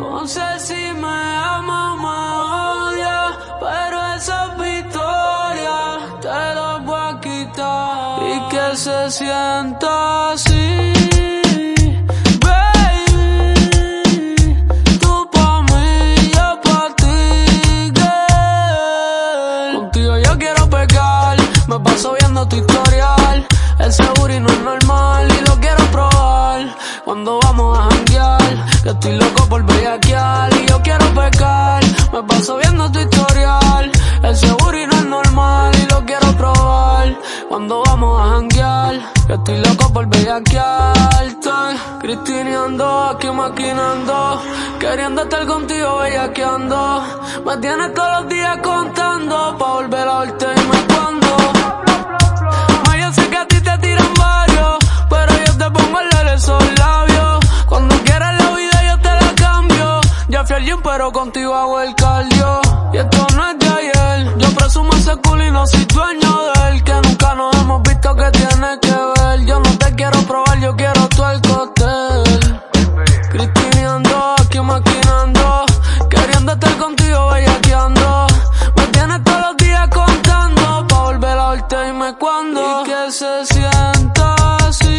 No sé si me ama o me odia, pero esa victoria te la voy a quitar y que se sienta así. baby. Tú pa mí y Yo quiero pecar, me paso viendo tu historial, es seguro y no es normal. Bellaquear y yo quiero pecar. Me paso viendo tu historial. El seguro y no es normal y lo quiero probar. Cuando vamos a janguear, que estoy loco por bellaquearte. Cristineando, aquí maquinando. Queriendo estar contigo bellaqueando. Me tienes todos los días contando pa' volver a verte y me pero contigo hago el cardio. Y esto no es de ayer. Yo presumo ese culo y no soy dueño de él. Que nunca nos hemos visto que tiene que ver. Yo no te quiero probar, yo quiero todo el cóctel. Cristineando, aquí maquinando. Queriendo estar contigo, bellaqueando. Me tienes todos los días contando. Pa' volver a verte dime cuándo. Y que se sienta así.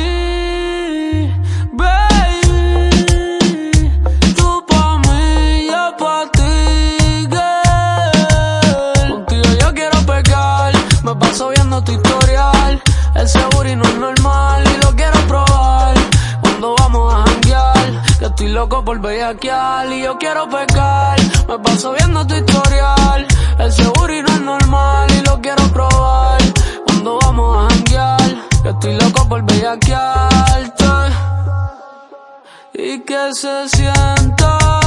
Historial. El seguro y no es normal y lo quiero probar. Cuando vamos a janguear, que estoy loco por bellaquear y yo quiero pecar. Me paso viendo tu historial. El seguro y no es normal y lo quiero probar. Cuando vamos a janguear, que estoy loco por bellaquearte. Y que se sienta